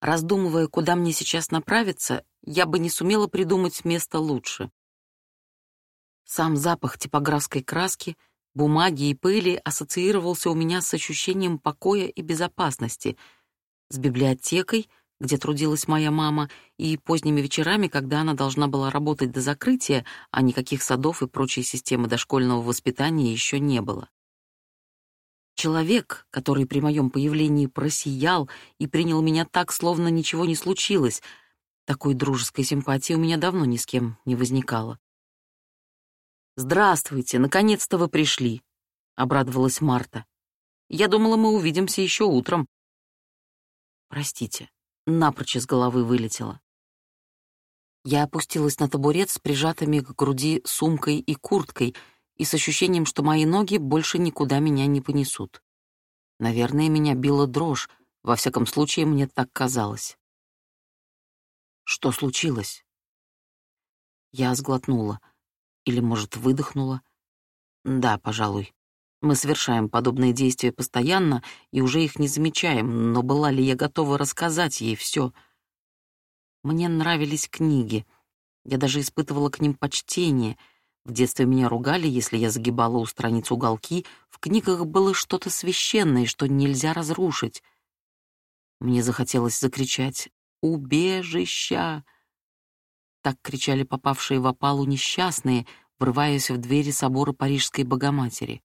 Раздумывая, куда мне сейчас направиться, я бы не сумела придумать место лучше. Сам запах типографской краски, бумаги и пыли ассоциировался у меня с ощущением покоя и безопасности, с библиотекой, где трудилась моя мама, и поздними вечерами, когда она должна была работать до закрытия, а никаких садов и прочей системы дошкольного воспитания еще не было. Человек, который при моем появлении просиял и принял меня так, словно ничего не случилось, такой дружеской симпатии у меня давно ни с кем не возникало. «Здравствуйте, наконец-то вы пришли», — обрадовалась Марта. «Я думала, мы увидимся еще утром». «Простите, напрочь из головы вылетело». Я опустилась на табурет с прижатыми к груди сумкой и курткой и с ощущением, что мои ноги больше никуда меня не понесут. Наверное, меня била дрожь, во всяком случае, мне так казалось. Что случилось? Я сглотнула. Или, может, выдохнула? Да, пожалуй. Мы совершаем подобные действия постоянно и уже их не замечаем, но была ли я готова рассказать ей все? Мне нравились книги. Я даже испытывала к ним почтение. В детстве меня ругали, если я загибала у страниц уголки. В книгах было что-то священное, что нельзя разрушить. Мне захотелось закричать «Убежища!» Так кричали попавшие в опалу несчастные, врываясь в двери собора Парижской Богоматери.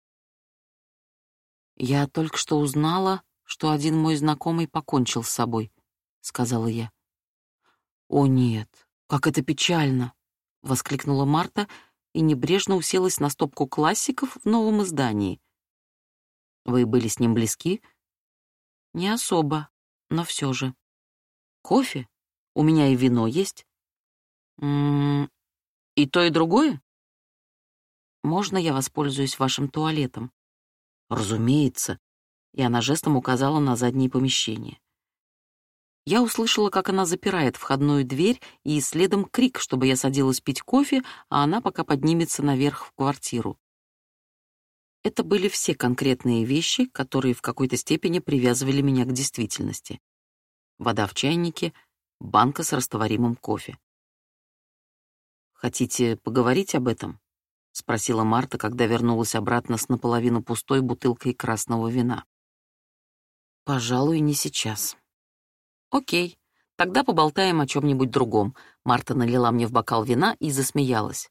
«Я только что узнала, что один мой знакомый покончил с собой», — сказала я. «О нет, как это печально!» — воскликнула Марта и небрежно уселась на стопку классиков в новом издании. «Вы были с ним близки?» «Не особо, но все же». «Кофе? У меня и вино есть». М -м и то, и другое? Можно я воспользуюсь вашим туалетом? Разумеется. И она жестом указала на заднее помещение. Я услышала, как она запирает входную дверь, и следом крик, чтобы я садилась пить кофе, а она пока поднимется наверх в квартиру. Это были все конкретные вещи, которые в какой-то степени привязывали меня к действительности. Вода в чайнике, банка с растворимым кофе. «Хотите поговорить об этом?» — спросила Марта, когда вернулась обратно с наполовину пустой бутылкой красного вина. «Пожалуй, не сейчас». «Окей, тогда поболтаем о чем-нибудь другом». Марта налила мне в бокал вина и засмеялась.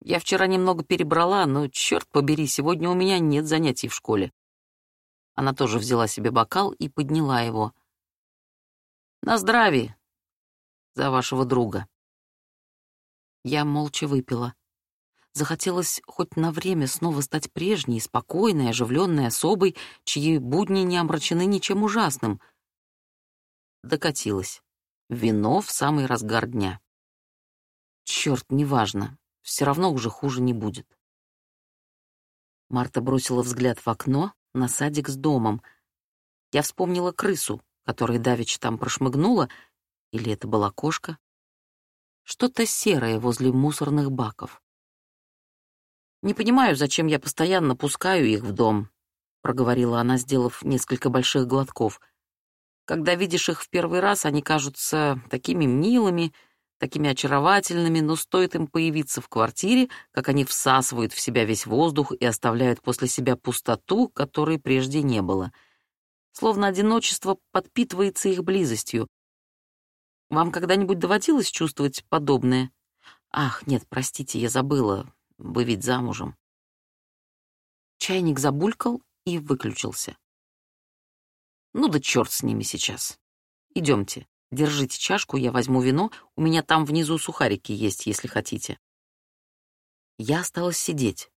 «Я вчера немного перебрала, но, черт побери, сегодня у меня нет занятий в школе». Она тоже взяла себе бокал и подняла его. «На здравие! За вашего друга!» Я молча выпила. Захотелось хоть на время снова стать прежней, спокойной, оживленной особой, чьи будни не омрачены ничем ужасным. Докатилась. Вино в самый разгар дня. Черт, неважно. Все равно уже хуже не будет. Марта бросила взгляд в окно на садик с домом. Я вспомнила крысу, которая давеча там прошмыгнула, или это была кошка, что-то серое возле мусорных баков. «Не понимаю, зачем я постоянно пускаю их в дом», — проговорила она, сделав несколько больших глотков. «Когда видишь их в первый раз, они кажутся такими милыми, такими очаровательными, но стоит им появиться в квартире, как они всасывают в себя весь воздух и оставляют после себя пустоту, которой прежде не было. Словно одиночество подпитывается их близостью, вам когда-нибудь доводилось чувствовать подобное? Ах, нет, простите, я забыла. Вы ведь замужем. Чайник забулькал и выключился. Ну да черт с ними сейчас. Идемте, держите чашку, я возьму вино, у меня там внизу сухарики есть, если хотите. Я осталась сидеть.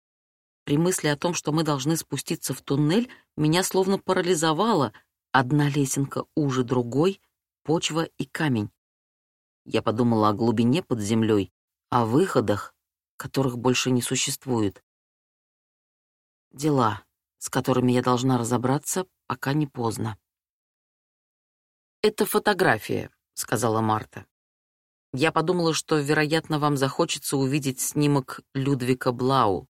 При мысли о том, что мы должны спуститься в туннель, меня словно парализовало. Одна лесенка уже другой, почва и камень. Я подумала о глубине под землей, о выходах, которых больше не существует. Дела, с которыми я должна разобраться, пока не поздно. «Это фотография», — сказала Марта. Я подумала, что, вероятно, вам захочется увидеть снимок Людвика Блау.